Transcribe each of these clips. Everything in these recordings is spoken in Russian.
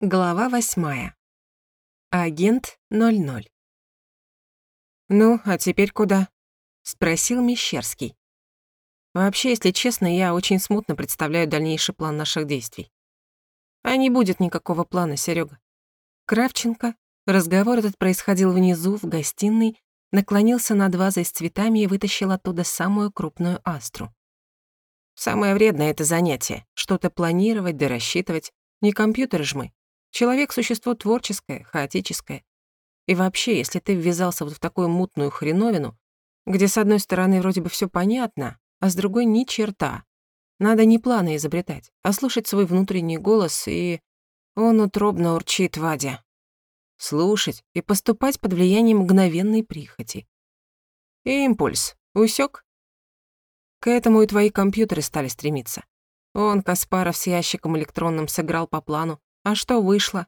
Глава восьмая. Агент 00. «Ну, а теперь куда?» — спросил Мещерский. «Вообще, если честно, я очень смутно представляю дальнейший план наших действий. А не будет никакого плана, Серёга. Кравченко, разговор этот происходил внизу, в гостиной, наклонился над вазой с цветами и вытащил оттуда самую крупную астру. Самое вредное — это занятие. Что-то планировать да рассчитывать. Не компьютер ж мы. Человек — существо творческое, хаотическое. И вообще, если ты ввязался вот в такую мутную хреновину, где с одной стороны вроде бы всё понятно, а с другой ни черта, надо не планы изобретать, а слушать свой внутренний голос, и он утробно урчит Вадя. Слушать и поступать под влиянием мгновенной прихоти. И импульс. Усёк? К этому и твои компьютеры стали стремиться. Он, Каспаров, с ящиком электронным сыграл по плану, а что вышло?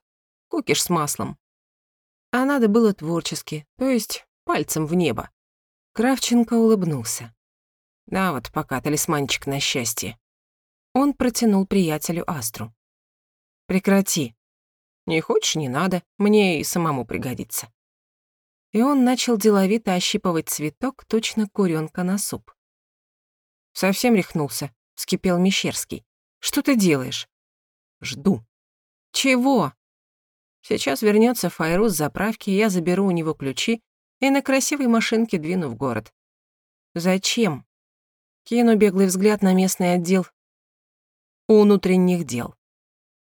Кукиш с маслом. А надо было творчески, то есть пальцем в небо. Кравченко улыбнулся. Да вот пока талисманчик на счастье. Он протянул приятелю Астру. Прекрати. Не хочешь, не надо, мне и самому пригодится. И он начал деловито ощипывать цветок, точно курёнка на суп. Совсем рехнулся, вскипел Мещерский. Что ты делаешь? Жду. Чего? Сейчас вернется Файрус с заправки, я заберу у него ключи и на красивой машинке двину в город. Зачем? Кину беглый взгляд на местный отдел внутренних дел.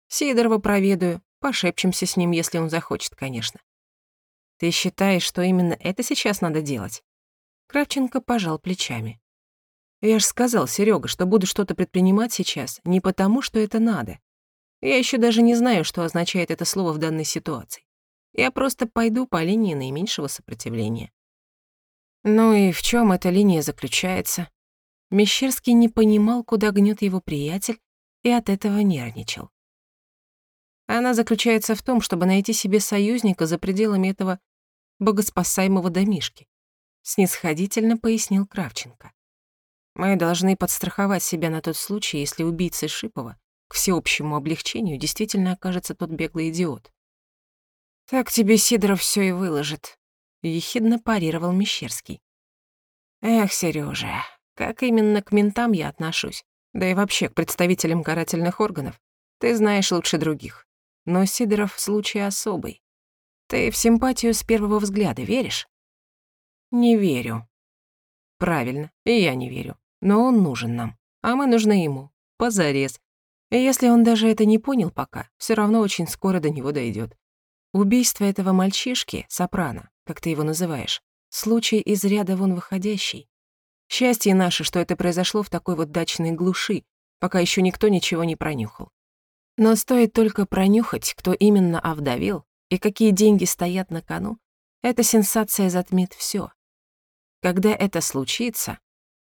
Сидорова проведаю, пошепчемся с ним, если он захочет, конечно. Ты считаешь, что именно это сейчас надо делать? Кравченко пожал плечами. Я ж сказал, Серега, что буду что-то предпринимать сейчас не потому, что это надо, я еще даже не знаю, что означает это слово в данной ситуации. Я просто пойду по линии наименьшего сопротивления. Ну и в чем эта линия заключается? Мещерский не понимал, куда гнет его приятель, и от этого нервничал. Она заключается в том, чтобы найти себе союзника за пределами этого богоспасаемого домишки, снисходительно пояснил Кравченко. Мы должны подстраховать себя на тот случай, если убийца Шипова к всеобщему облегчению действительно окажется тот беглый идиот. «Так тебе Сидоров все и выложит», — ехидно парировал Мещерский. «Эх, Сережа, как именно к ментам я отношусь, да и вообще к представителям карательных органов, ты знаешь лучше других. Но Сидоров в случае особый. Ты в симпатию с первого взгляда веришь?» «Не верю». «Правильно, и я не верю. Но он нужен нам, а мы нужны ему. Позарез. И если он даже это не понял пока, все равно очень скоро до него дойдет. Убийство этого мальчишки, Сопрано, как ты его называешь, случай из ряда вон выходящий. Счастье наше, что это произошло в такой вот дачной глуши, пока еще никто ничего не пронюхал. Но стоит только пронюхать, кто именно овдовел и какие деньги стоят на кону, эта сенсация затмит все. Когда это случится,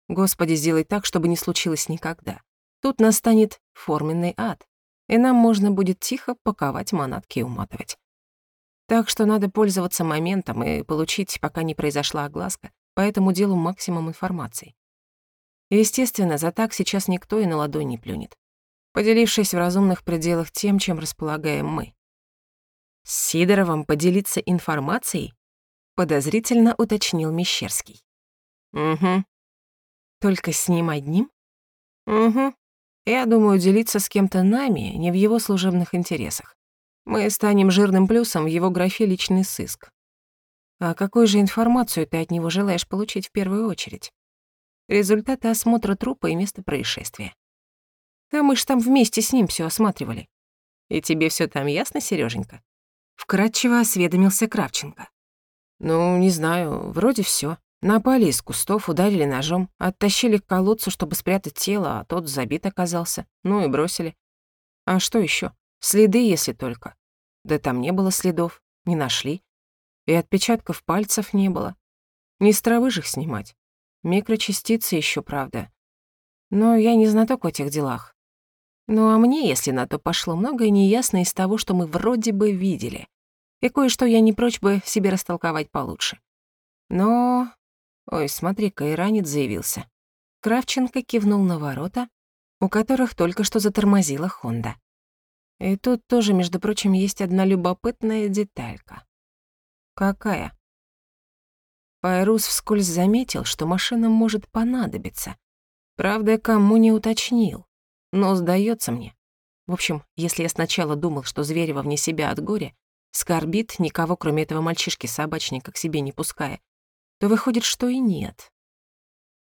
Господи, сделай так, чтобы не случилось никогда. Тут настанет форменный ад, и нам можно будет тихо паковать манатки и уматывать. Так что надо пользоваться моментом и получить, пока не произошла огласка, по этому делу максимум информации. Естественно, за так сейчас никто и на ладонь не плюнет, поделившись в разумных пределах тем, чем располагаем мы. С Сидоровым поделиться информацией? Подозрительно уточнил Мещерский. Угу. Только с ним одним? Угу. Я думаю, делиться с кем-то нами не в его служебных интересах. Мы станем жирным плюсом в его графе «Личный сыск». А какую же информацию ты от него желаешь получить в первую очередь? Результаты осмотра трупа и места происшествия. Да мы ж там вместе с ним все осматривали. И тебе все там ясно, Сереженька? Вкратчиво осведомился Кравченко. Ну, не знаю, вроде все. Напали из кустов, ударили ножом, оттащили к колодцу, чтобы спрятать тело, а тот забит оказался. Ну и бросили. А что еще? Следы, если только. Да там не было следов, не нашли. И отпечатков пальцев не было. Не с травы же их снимать. Микрочастицы еще, правда. Но я не знаток в этих делах. Ну а мне, если на то пошло, многое неясно из того, что мы вроде бы видели. И кое-что я не прочь бы себе растолковать получше. Но Ой, смотри-ка, иранец заявился. Кравченко кивнул на ворота, у которых только что затормозила Хонда. И тут тоже, между прочим, есть одна любопытная деталька. Какая? Пайрус вскользь заметил, что машина может понадобиться. Правда, кому не уточнил. Но сдается мне. В общем, если я сначала думал, что Зверева вне себя от горя, скорбит, никого, кроме этого мальчишки-собачника, к себе не пуская, то выходит, что и нет.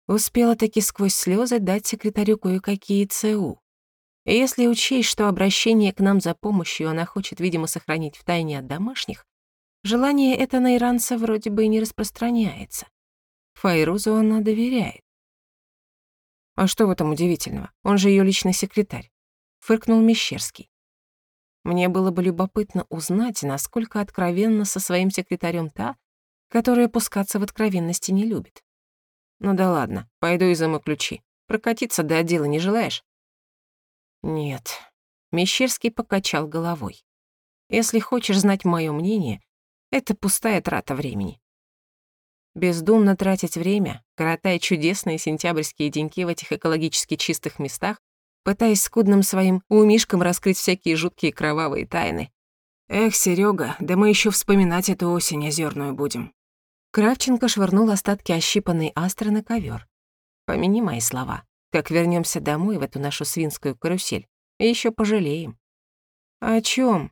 Успела таки сквозь слезы дать секретарю кое-какие ЦУ. И если учесть, что обращение к нам за помощью она хочет, видимо, сохранить в тайне от домашних, желание это на иранца вроде бы и не распространяется. Файрузу она доверяет. А что в этом удивительного? Он же ее личный секретарь. Фыркнул Мещерский. Мне было бы любопытно узнать, насколько откровенно со своим секретарем та, которая пускаться в откровенности не любит. Ну да ладно, пойду и изыму ключи. Прокатиться до отдела не желаешь? Нет. Мещерский покачал головой. Если хочешь знать моё мнение, это пустая трата времени. Бездумно тратить время, коротая чудесные сентябрьские деньки в этих экологически чистых местах, пытаясь скудным своим умишкам раскрыть всякие жуткие кровавые тайны. Эх, Серега, да мы еще вспоминать эту осень озерную будем. Кравченко швырнул остатки ощипанной астры на ковер. Помяни мои слова. Как вернемся домой в эту нашу свинскую карусель, еще пожалеем. О чем?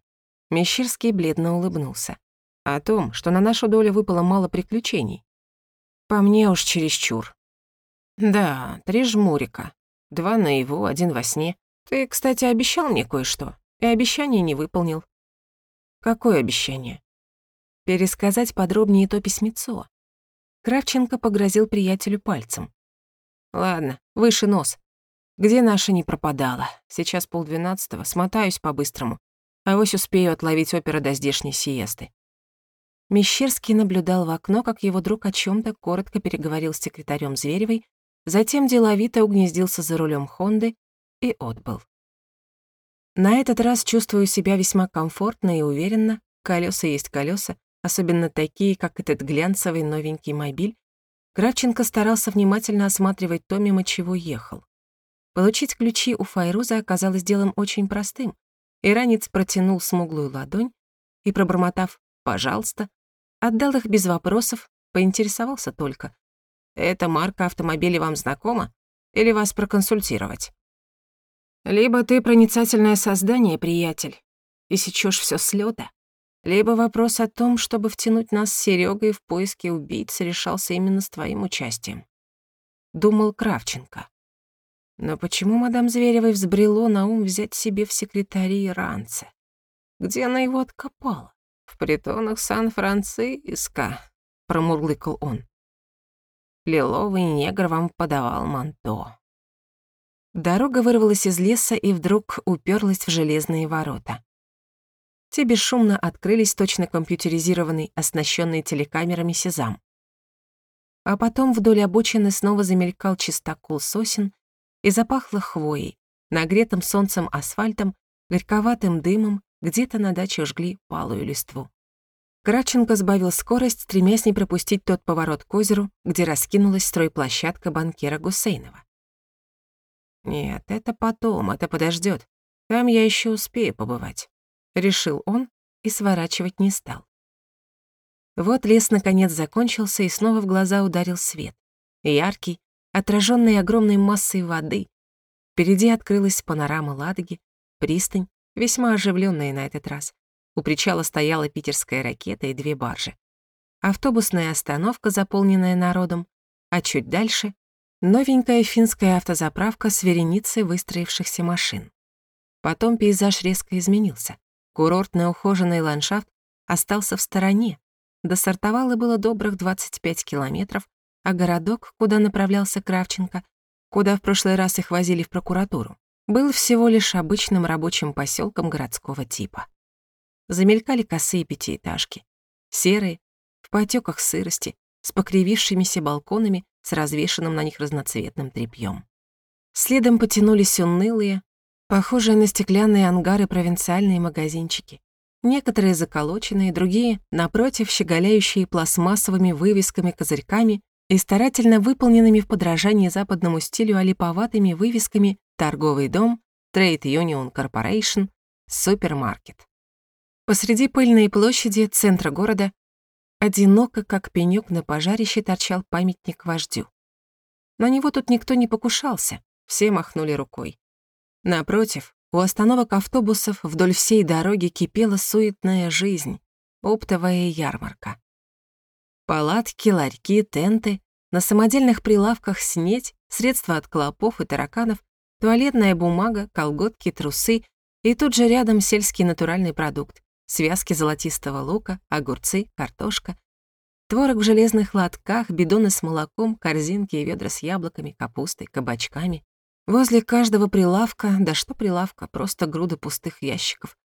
Мещерский бледно улыбнулся. О том, что на нашу долю выпало мало приключений. По мне уж чересчур. Да, три жмурика. Два наяву, один во сне. Ты, кстати, обещал мне кое-что, и обещание не выполнил. Какое обещание? Пересказать подробнее то письмецо. Кравченко погрозил приятелю пальцем. «Ладно, выше нос. Где наша не пропадала? Сейчас полдвенадцатого, смотаюсь по-быстрому. А вось успею отловить опера до здешней сиесты». Мещерский наблюдал в окно, как его друг о чем то коротко переговорил с секретарем Зверевой, затем деловито угнездился за рулем Хонды и отбыл. На этот раз чувствую себя весьма комфортно и уверенно, колеса есть колеса, особенно такие, как этот глянцевый новенький мобиль, Кравченко старался внимательно осматривать то, мимо чего ехал. Получить ключи у Файруза оказалось делом очень простым. Иранец протянул смуглую ладонь и, пробормотав «пожалуйста», отдал их без вопросов, поинтересовался только. «Эта марка автомобиля вам знакома? Или вас проконсультировать?» «Либо ты проницательное создание, приятель, и сечёшь всё с лёда, либо вопрос о том, чтобы втянуть нас с Серёгой в поиски убийц, решался именно с твоим участием. Думал Кравченко. Но почему мадам Зверевой взбрело на ум взять себе в секретари иранца? Где она его откопала? В притонах Сан-Франциско, промурлыкал он. Лиловый негр вам подавал манто. Дорога вырвалась из леса и вдруг уперлась в железные ворота. Те бесшумно открылись точно компьютеризированный, оснащенный телекамерами сезам. А потом вдоль обочины снова замелькал чистокол сосен и запахло хвоей, нагретым солнцем асфальтом, горьковатым дымом, где-то на даче жгли палую листву. Краченко сбавил скорость, стремясь не пропустить тот поворот к озеру, где раскинулась стройплощадка банкира Гусейнова. «Нет, это потом, это подождет. Там я еще успею побывать» решил он и сворачивать не стал. Вот лес наконец закончился, и снова в глаза ударил свет. Яркий, отраженный огромной массой воды. Впереди открылась панорама Ладоги, пристань, весьма оживленная на этот раз. У причала стояла питерская ракета и две баржи. Автобусная остановка, заполненная народом, а чуть дальше — новенькая финская автозаправка с вереницей выстроившихся машин. Потом пейзаж резко изменился. Курортный ухоженный ландшафт остался в стороне. До Сартовала было добрых 25 километров, а городок, куда направлялся Кравченко, куда в прошлый раз их возили в прокуратуру, был всего лишь обычным рабочим поселком городского типа. Замелькали косые пятиэтажки, серые, в потеках сырости, с покривившимися балконами, с развешенным на них разноцветным тряпьем. Следом потянулись унылые, Похожие на стеклянные ангары провинциальные магазинчики. Некоторые заколоченные, другие, напротив, щеголяющие пластмассовыми вывесками-козырьками и старательно выполненными в подражании западному стилю олиповатыми вывесками «Торговый дом», «Trade Union Corporation», супермаркет. Посреди пыльной площади центра города одиноко, как пенёк на пожарище, торчал памятник вождю. На него тут никто не покушался, все махнули рукой. Напротив, у остановок автобусов вдоль всей дороги кипела суетная жизнь, оптовая ярмарка. Палатки, ларьки, тенты, на самодельных прилавках снеть, средства от клопов и тараканов, туалетная бумага, колготки, трусы и тут же рядом сельский натуральный продукт, связки золотистого лука, огурцы, картошка, творог в железных лотках, бидоны с молоком, корзинки и ведра с яблоками, капустой, кабачками. Возле каждого прилавка, да что прилавка, просто груда пустых ящиков.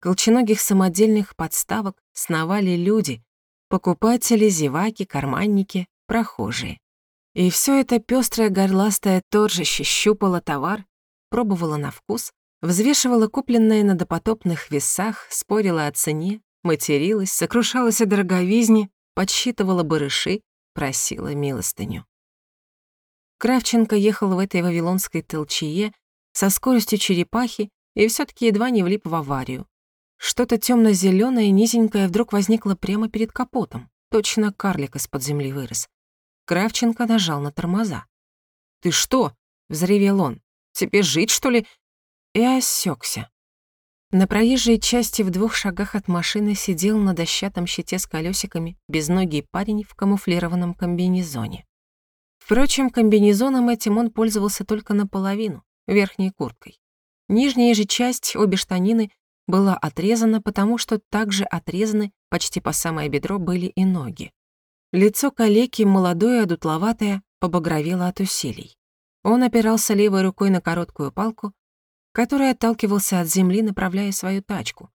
Колченогих самодельных подставок сновали люди, покупатели, зеваки, карманники, прохожие. И все это пестрое горластое торжище щупало товар, пробовало на вкус, взвешивала купленное на допотопных весах, спорила о цене, материлась, сокрушалась о дороговизне, подсчитывала барыши, просила милостыню. Кравченко ехал в этой вавилонской толчее со скоростью черепахи и все таки едва не влип в аварию. Что-то темно зеленое низенькое вдруг возникло прямо перед капотом. Точно карлик из-под земли вырос. Кравченко нажал на тормоза. «Ты что?» — взревел он. «Тебе жить, что ли?» И осекся. На проезжей части в двух шагах от машины сидел на дощатом щите с колесиками безногий парень в камуфлированном комбинезоне. Впрочем, комбинезоном этим он пользовался только наполовину, верхней курткой. Нижняя же часть, обе штанины, была отрезана, потому что также отрезаны почти по самое бедро были и ноги. Лицо калеки, молодое, одутловатое, побагровело от усилий. Он опирался левой рукой на короткую палку, которой отталкивался от земли, направляя свою тачку.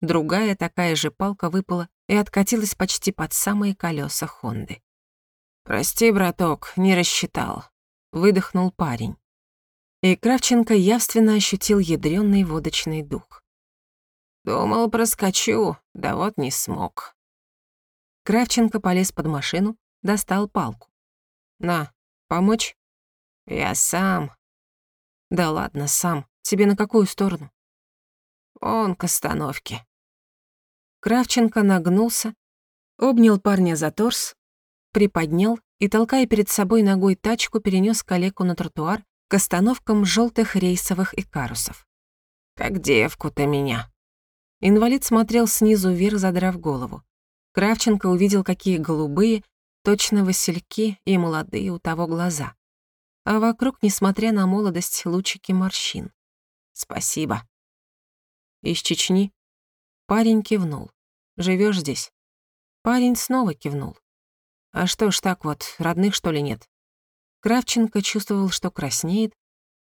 Другая такая же палка выпала и откатилась почти под самые колеса Хонды. «Прости, браток, не рассчитал», — выдохнул парень. И Кравченко явственно ощутил ядрёный водочный дух. «Думал, проскочу, да вот не смог». Кравченко полез под машину, достал палку. «На, помочь?» «Я сам». «Да ладно, сам. Тебе на какую сторону?» «Он к остановке». Кравченко нагнулся, обнял парня за торс, приподнял и, толкая перед собой ногой тачку, перенес калеку на тротуар к остановкам желтых рейсовых икарусов. «Как девку-то меня!» Инвалид смотрел снизу вверх, задрав голову. Кравченко увидел, какие голубые, точно васильки и молодые у того глаза. А вокруг, несмотря на молодость, лучики морщин. «Спасибо». «Из Чечни?» Парень кивнул. Живешь здесь?» Парень снова кивнул. А что ж так вот, родных что ли нет? Кравченко чувствовал, что краснеет,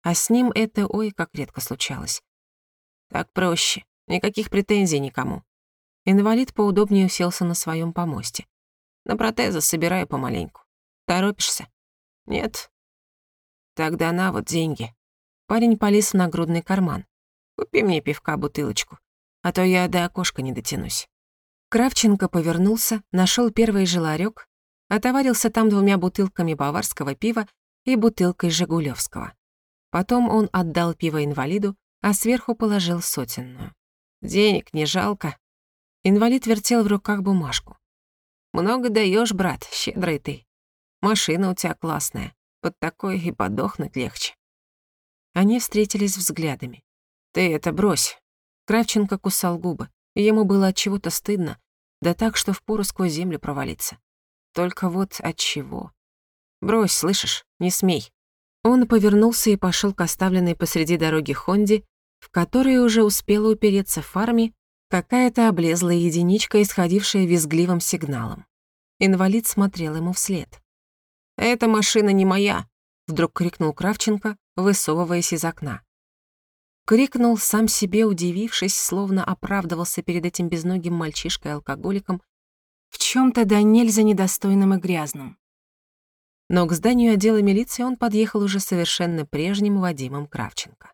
а с ним это ой как редко случалось. Так проще, никаких претензий никому. Инвалид поудобнее уселся на своем помосте. На протезы собираю помаленьку. Торопишься? Нет? Тогда на вот деньги. Парень полез в нагрудный карман. Купи мне пивка бутылочку, а то я до окошка не дотянусь. Кравченко повернулся, нашел первый же ларёк, Отоварился там двумя бутылками баварского пива и бутылкой жигулевского. Потом он отдал пиво инвалиду, а сверху положил сотенную. «Денег не жалко». Инвалид вертел в руках бумажку. «Много даешь, брат, щедрый ты. Машина у тебя классная, под такой и подохнуть легче». Они встретились взглядами. «Ты это брось». Кравченко кусал губы, ему было от чего-то стыдно, да так, что впору сквозь землю провалиться. Только вот от чего? Брось, слышишь? Не смей. Он повернулся и пошел к оставленной посреди дороги Хонде, в которой уже успела упереться фарме какая-то облезлая единичка, исходившая визгливым сигналом. Инвалид смотрел ему вслед. «Эта машина не моя!» — вдруг крикнул Кравченко, высовываясь из окна. Крикнул, сам себе удивившись, словно оправдывался перед этим безногим мальчишкой-алкоголиком, в чем то да нельзя недостойным и грязным. Но к зданию отдела милиции он подъехал уже совершенно прежним Вадимом Кравченко.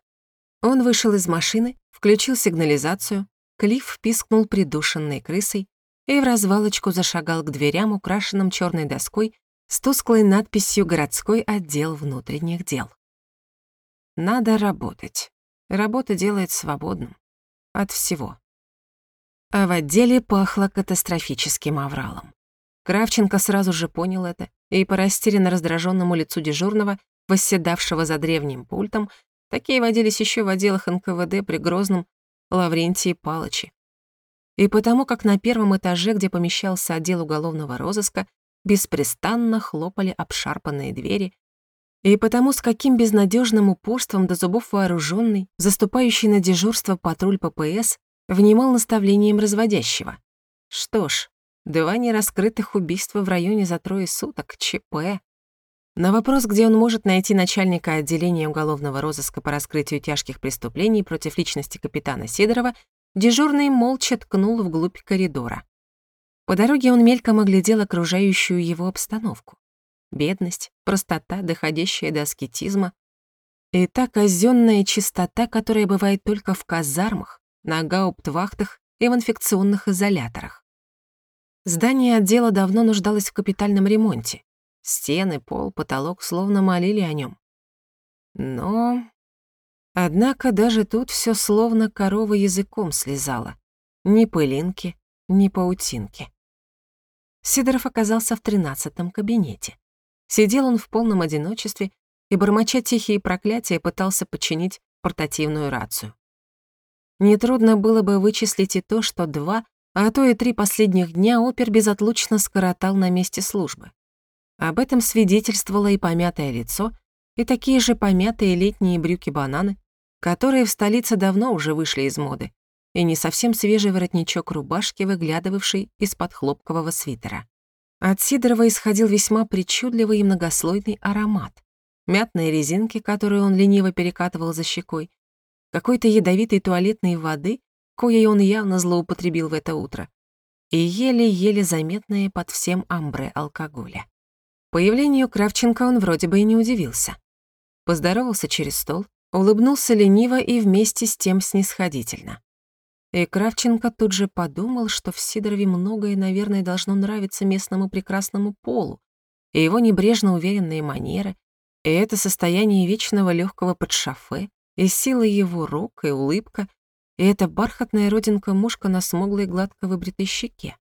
Он вышел из машины, включил сигнализацию, Клифф пискнул придушенной крысой и в развалочку зашагал к дверям, украшенным черной доской с тусклой надписью «Городской отдел внутренних дел». Надо работать. Работа делает свободным. от всего. А в отделе пахло катастрофическим авралом. Кравченко сразу же понял это, и по растерянно раздраженному лицу дежурного, восседавшего за древним пультом, такие водились еще в отделах НКВД при Грозном Лаврентии Палыче. И потому как на первом этаже, где помещался отдел уголовного розыска, беспрестанно хлопали обшарпанные двери, и потому с каким безнадежным упорством до зубов вооруженный, заступающий на дежурство патруль ППС, внимал наставлением разводящего. Что ж, два нераскрытых убийства в районе за трое суток, ЧП. На вопрос, где он может найти начальника отделения уголовного розыска по раскрытию тяжких преступлений против личности капитана Сидорова, дежурный молча ткнул вглубь коридора. По дороге он мельком оглядел окружающую его обстановку бедность, простота, доходящая до аскетизма, и та казённая чистота, которая бывает только в казармах, на гауптвахтах и в инфекционных изоляторах. Здание отдела давно нуждалось в капитальном ремонте. Стены, пол, потолок словно молили о нем. Но... Однако даже тут все словно корова языком слезала. Ни пылинки, ни паутинки. Сидоров оказался в тринадцатом кабинете. Сидел он в полном одиночестве и, бормоча тихие проклятия, пытался починить портативную рацию. Нетрудно было бы вычислить и то, что два, а то и три последних дня опер безотлучно скоротал на месте службы. Об этом свидетельствовало и помятое лицо, и такие же помятые летние брюки-бананы, которые в столице давно уже вышли из моды, и не совсем свежий воротничок рубашки, выглядывавший из-под хлопкового свитера. От Сидорова исходил весьма причудливый и многослойный аромат. Мятные резинки, которые он лениво перекатывал за щекой, какой-то ядовитой туалетной воды, коей он явно злоупотребил в это утро, и еле-еле заметные под всем амбре алкоголя. Появлению Кравченко он вроде бы и не удивился. Поздоровался через стол, улыбнулся лениво и вместе с тем снисходительно. И Кравченко тут же подумал, что в Сидорове многое, наверное, должно нравиться местному прекрасному полу, и его небрежно уверенные манеры, и это состояние вечного легкого подшафе, и сила его рук, и улыбка, и эта бархатная родинка-мушка на смуглой гладко выбритой щеке.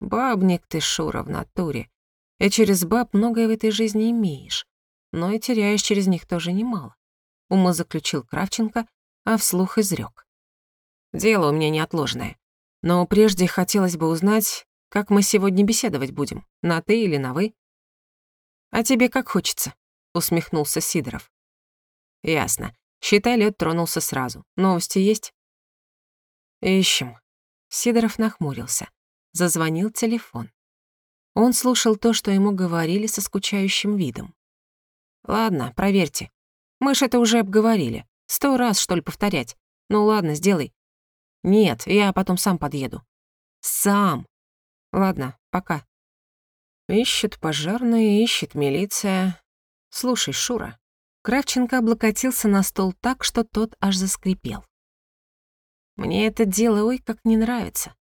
Бабник ты, Шура, в натуре. И через баб многое в этой жизни имеешь, но и теряешь через них тоже немало. Ума заключил Кравченко, а вслух изрек. Дело у меня неотложное. Но прежде хотелось бы узнать, как мы сегодня беседовать будем, на «ты» или на «вы». «А тебе как хочется», — усмехнулся Сидоров. «Ясно. Считай, лед тронулся сразу. Новости есть?» «Ищем». Сидоров нахмурился. Зазвонил телефон. Он слушал то, что ему говорили со скучающим видом. «Ладно, проверьте. Мы ж это уже обговорили. Сто раз, что ли, повторять. Ну ладно, сделай. Нет, я потом сам подъеду. Сам. Ладно, пока. Ищет пожарные, ищет милиция. Слушай, Шура. Кравченко облокотился на стол так, что тот аж заскрипел. Мне это дело ой как не нравится.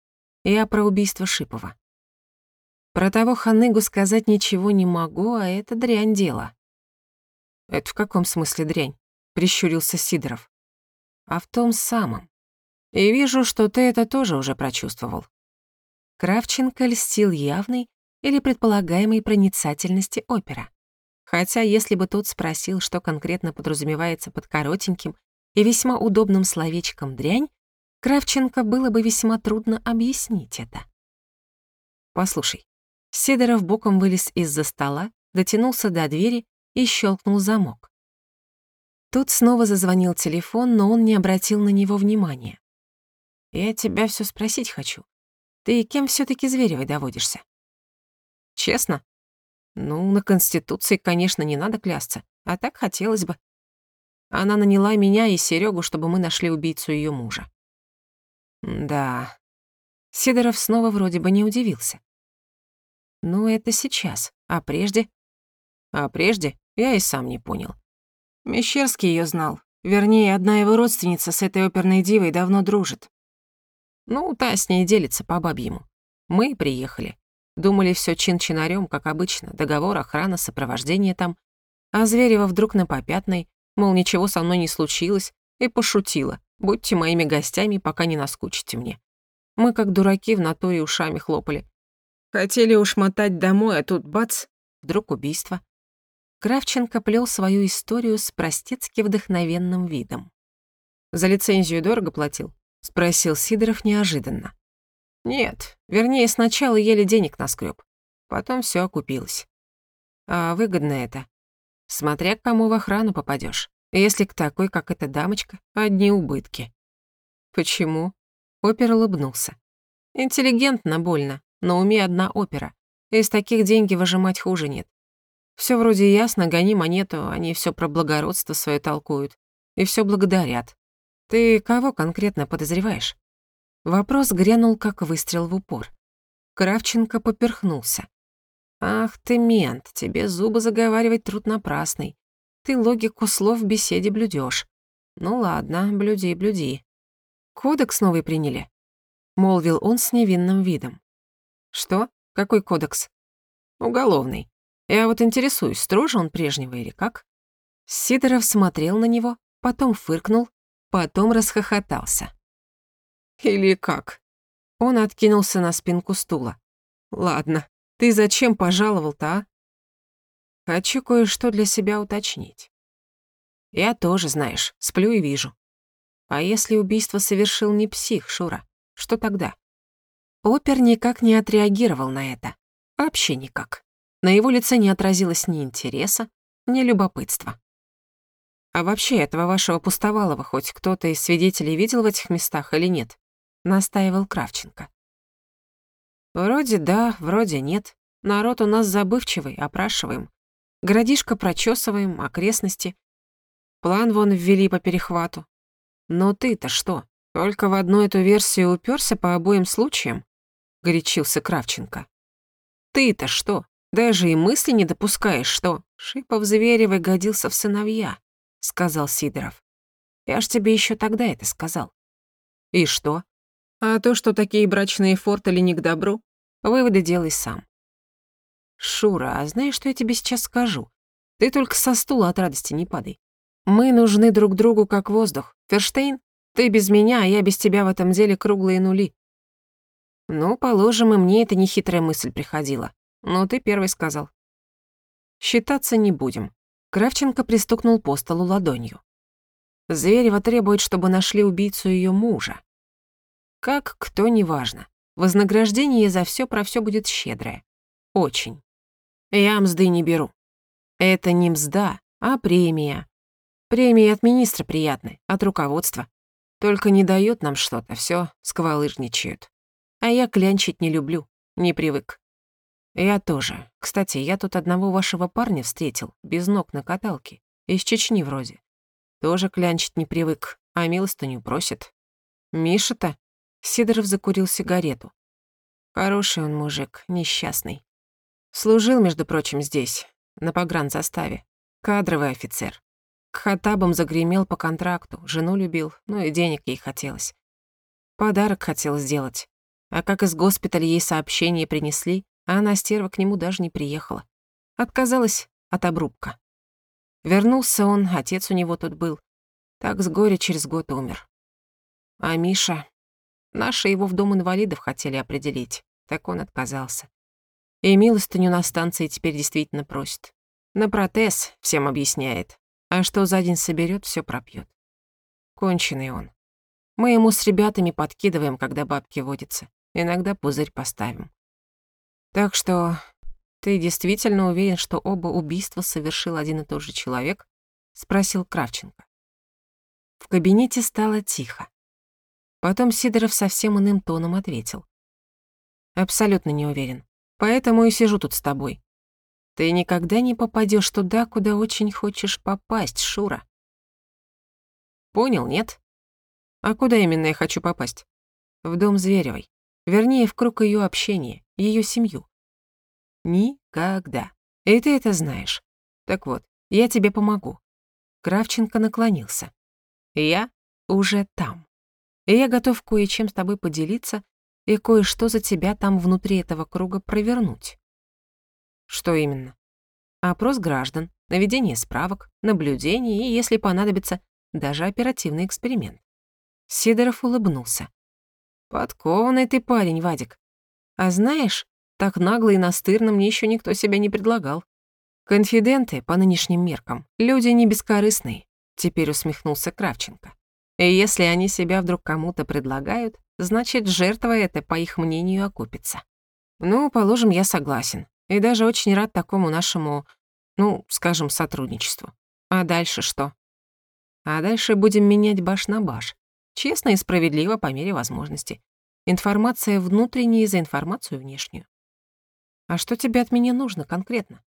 Я про убийство Шипова. Про того ханыгу сказать ничего не могу, а это дрянь дело. Это в каком смысле дрянь? Прищурился Сидоров. А в том самом. И вижу, что ты это тоже уже прочувствовал». Кравченко льстил явной или предполагаемой проницательности опера. Хотя если бы тот спросил, что конкретно подразумевается под коротеньким и весьма удобным словечком «дрянь», Кравченко было бы весьма трудно объяснить это. «Послушай». Сидоров боком вылез из-за стола, дотянулся до двери и щелкнул замок. Тут снова зазвонил телефон, но он не обратил на него внимания. Я тебя все спросить хочу. Ты кем все таки Зверевой доводишься? Честно? Ну, на Конституции, конечно, не надо клясться, а так хотелось бы. Она наняла меня и Серегу, чтобы мы нашли убийцу ее мужа. Да. Сидоров снова вроде бы не удивился. Ну, это сейчас, а прежде? А прежде я и сам не понял. Мещерский ее знал. Вернее, одна его родственница с этой оперной дивой давно дружит. Ну, та с ней делится по бабьему. Мы приехали. Думали, все чин-чинарем, как обычно. Договор, охрана, сопровождение там. А Зверева вдруг на попятной, мол, ничего со мной не случилось, и пошутила. Будьте моими гостями, пока не наскучите мне. Мы, как дураки, в натуре ушами хлопали. Хотели уж мотать домой, а тут бац, вдруг убийство. Кравченко плел свою историю с простецки вдохновенным видом. «За лицензию дорого платил?» — спросил Сидоров неожиданно. «Нет, вернее, сначала еле денег наскреб, потом все окупилось. А выгодно это. Смотря к кому в охрану попадешь. Если к такой, как эта дамочка, одни убытки». «Почему?» — опер улыбнулся. «Интеллигентно больно, на уме одна опера. Из таких деньги выжимать хуже нет. Все вроде ясно, гони монету, они все про благородство свое толкуют. И все благодарят. Ты кого конкретно подозреваешь? Вопрос грянул, как выстрел в упор. Кравченко поперхнулся. «Ах ты, мент, тебе зубы заговаривать труд напрасный. Ты логику слов в беседе блюдешь. Ну ладно, блюди, блюди. Кодекс новый приняли?» Молвил он с невинным видом. «Что? Какой кодекс?» «Уголовный. Я вот интересуюсь, строже он прежнего или как?» Сидоров смотрел на него, потом фыркнул, потом расхохотался. «Или как?» Он откинулся на спинку стула. «Ладно, ты зачем пожаловал-то, а?» «Хочу кое-что для себя уточнить. Я тоже, знаешь, сплю и вижу. А если убийство совершил не псих, Шура, что тогда?» Опер никак не отреагировал на это. Вообще никак. На его лице не отразилось ни интереса, ни любопытства. «А вообще этого вашего пустовалого хоть кто-то из свидетелей видел в этих местах или нет?» — настаивал Кравченко. «Вроде да, вроде нет. Народ у нас забывчивый, опрашиваем. Городишко прочесываем, окрестности. План вон ввели по перехвату. Но ты-то что, только в одну эту версию уперся по обоим случаям?» — горячился Кравченко. «Ты-то что, даже и мысли не допускаешь, что Шипов Зверевой годился в сыновья?» — сказал Сидоров. «Я ж тебе еще тогда это сказал». «И что?» «А то, что такие брачные фортели не к добру, выводы делай сам». «Шура, а знаешь, что я тебе сейчас скажу? Ты только со стула от радости не падай. Мы нужны друг другу как воздух. Ферштейн, ты без меня, а я без тебя в этом деле круглые нули. Ну, положим, и мне эта нехитрая мысль приходила. Но ты первый сказал. Считаться не будем. Кравченко пристукнул по столу ладонью. Зверева требует, чтобы нашли убийцу ее мужа. Как, кто, неважно. Вознаграждение за все про все будет щедрое. Очень. Я мзды не беру. Это не мзда, а премия. Премии от министра приятны, от руководства. Только не дают нам что-то, все сквалыжничают. А я клянчить не люблю, не привык. Я тоже. Кстати, я тут одного вашего парня встретил, без ног на каталке. Из Чечни вроде. Тоже клянчить не привык, а милостыню просит. Миша-то? Сидоров закурил сигарету. Хороший он мужик, несчастный. Служил, между прочим, здесь, на погранзаставе. Кадровый офицер. К хатабам загремел по контракту, жену любил, ну и денег ей хотелось. Подарок хотел сделать. А как из госпиталя ей сообщение принесли, а она, стерва, к нему даже не приехала. Отказалась от обрубка. Вернулся он, отец у него тут был. Так с горя через год умер. А Миша... Наши его в дом инвалидов хотели определить, так он отказался. И милостыню на станции теперь действительно просит. На протез всем объясняет, а что за день соберет, все пропьет. Конченый он. Мы ему с ребятами подкидываем, когда бабки водятся. Иногда пузырь поставим. Так что ты действительно уверен, что оба убийства совершил один и тот же человек? Спросил Кравченко. В кабинете стало тихо. Потом Сидоров совсем иным тоном ответил. Абсолютно не уверен. Поэтому и сижу тут с тобой. Ты никогда не попадешь туда, куда очень хочешь попасть, Шура. Понял, нет? А куда именно я хочу попасть? В дом Зверевой. Вернее, в круг ее общения, ее семью. Никогда. И ты это знаешь. Так вот, я тебе помогу. Кравченко наклонился. Я уже там. И я готов кое-чем с тобой поделиться и кое-что за тебя там внутри этого круга провернуть. Что именно? Опрос граждан, наведение справок, наблюдение и, если понадобится, даже оперативный эксперимент. Сидоров улыбнулся. «Подкованный ты парень, Вадик. А знаешь, так нагло и настырно мне еще никто себя не предлагал. Конфиденты, по нынешним меркам, люди не бескорыстные», — теперь усмехнулся Кравченко. «И если они себя вдруг кому-то предлагают, значит, жертва эта, по их мнению, окупится. Ну, положим, я согласен. И даже очень рад такому нашему, ну, скажем, сотрудничеству. А дальше что? А дальше будем менять баш на баш. Честно и справедливо по мере возможности. Информация внутренняя за информацию внешнюю. А что тебе от меня нужно конкретно?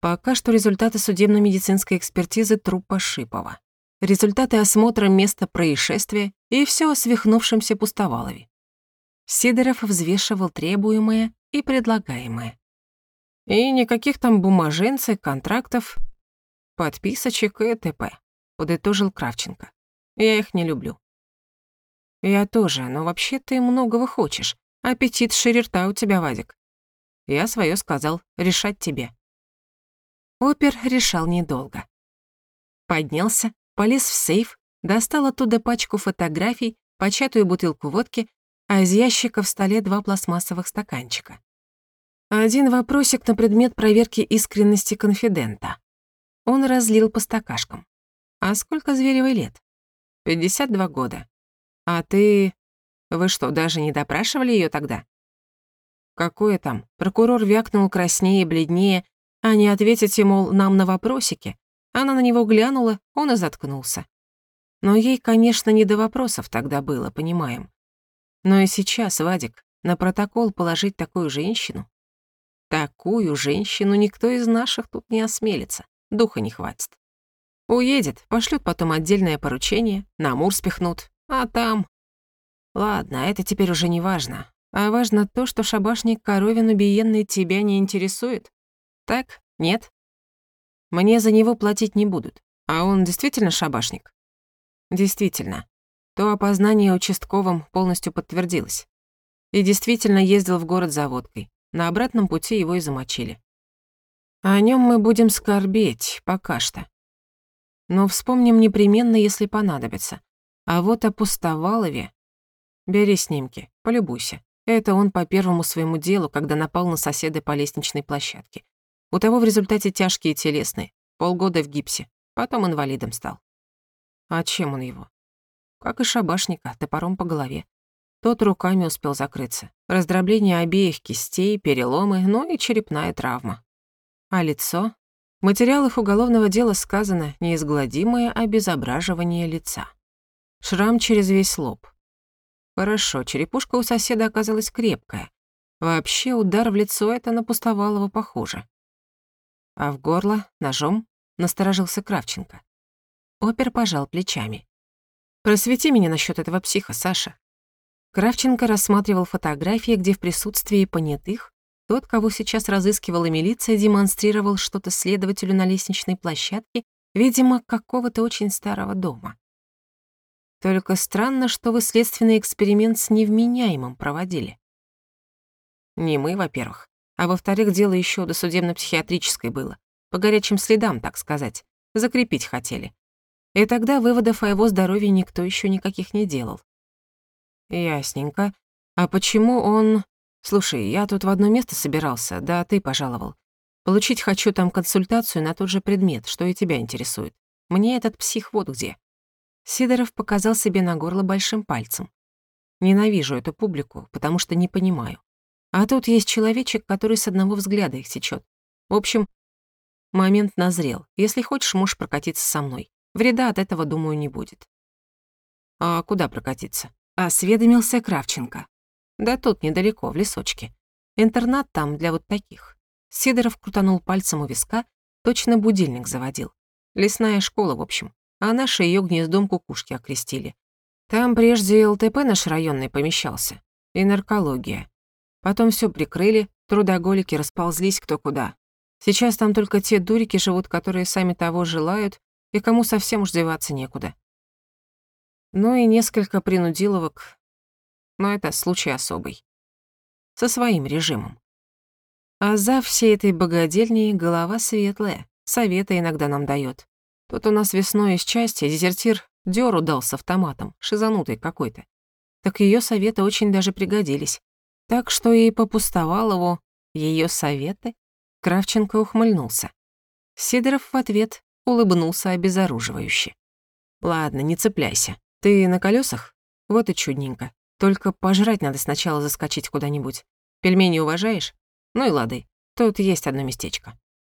Пока что результаты судебно-медицинской экспертизы трупа Шипова. Результаты осмотра места происшествия и все о свихнувшемся Пустовалове. Сидоров взвешивал требуемое и предлагаемое. И никаких там бумаженцев, контрактов, подписочек и т.п., подытожил Кравченко. Я их не люблю. Я тоже, но вообще ты многого хочешь. Аппетит шире рта у тебя, Вадик. Я свое сказал, решать тебе. Опер решал недолго. Поднялся, полез в сейф, достал оттуда пачку фотографий, початую бутылку водки, а из ящика в столе два пластмассовых стаканчика. Один вопросик на предмет проверки искренности конфидента. Он разлил по стакашкам. «А сколько Зверевой лет?» «52 года. А ты... Вы что, даже не допрашивали ее тогда?» «Какое там?» Прокурор вякнул краснее, бледнее, а не ответить мол, нам на вопросики. Она на него глянула, он и заткнулся. Но ей, конечно, не до вопросов тогда было, понимаем. Но и сейчас, Вадик, на протокол положить такую женщину Такую женщину никто из наших тут не осмелится, духа не хватит. Уедет, пошлют потом отдельное поручение, на Амур спихнут, а там... Ладно, это теперь уже не важно. А важно то, что шабашник Коровин убиенный тебя не интересует. Так? Нет? Мне за него платить не будут. А он действительно шабашник? Действительно. То опознание участковым полностью подтвердилось. И действительно ездил в город за водкой. На обратном пути его и замочили. О нем мы будем скорбеть пока что. Но вспомним непременно, если понадобится. А вот о Пустовалове... Бери снимки, полюбуйся. Это он по первому своему делу, когда напал на соседа по лестничной площадке. У того в результате тяжкие телесные, полгода в гипсе, потом инвалидом стал. А чем он его? Как и шабашника, топором по голове. Тот руками успел закрыться. Раздробление обеих кистей, переломы, ну и черепная травма. А лицо? В материалах уголовного дела сказано неизгладимое обезображивание лица. Шрам через весь лоб. Хорошо, черепушка у соседа оказалась крепкая. Вообще удар в лицо это на пустовалого похоже. А в горло ножом насторожился Кравченко. Опер пожал плечами. «Просвети меня насчет этого психа, Саша. Кравченко рассматривал фотографии, где в присутствии понятых тот, кого сейчас разыскивала милиция, демонстрировал что-то следователю на лестничной площадке, видимо, какого-то очень старого дома. Только странно, что вы следственный эксперимент с невменяемым проводили. Не мы, во-первых. А во-вторых, дело еще до судебно-психиатрической было. По горячим следам, так сказать. Закрепить хотели. И тогда выводов о его здоровье никто еще никаких не делал. «Ясненько. А почему он...» «Слушай, я тут в одно место собирался, да ты пожаловал. Получить хочу там консультацию на тот же предмет, что и тебя интересует. Мне этот псих вот где». Сидоров показал себе на горло большим пальцем. «Ненавижу эту публику, потому что не понимаю. А тут есть человечек, который с одного взгляда их сечет. В общем, момент назрел. Если хочешь, можешь прокатиться со мной. Вреда от этого, думаю, не будет». «А куда прокатиться?» Осведомился Кравченко. Да тут недалеко, в лесочке. Интернат там для вот таких. Сидоров крутанул пальцем у виска, точно будильник заводил. Лесная школа, в общем. А наши ее гнездом кукушки окрестили. Там прежде ЛТП наш районный помещался. И наркология. Потом все прикрыли, трудоголики расползлись кто куда. Сейчас там только те дурики живут, которые сами того желают, и кому совсем уж деваться некуда. Ну и несколько принудиловок, но это случай особый. Со своим режимом. А за всей этой богадельней голова светлая, советы иногда нам дает. Тут у нас весной из части дезертир Дёру дал с автоматом, шизанутый какой-то. Так её советы очень даже пригодились. Так что и попустовал его её советы. Кравченко ухмыльнулся. Сидоров в ответ улыбнулся обезоруживающе. «Ладно, не цепляйся. Ты на колесах? Вот и чудненько. Только пожрать надо сначала заскочить куда-нибудь. Пельмени уважаешь? Ну и лады. Тут есть одно местечко».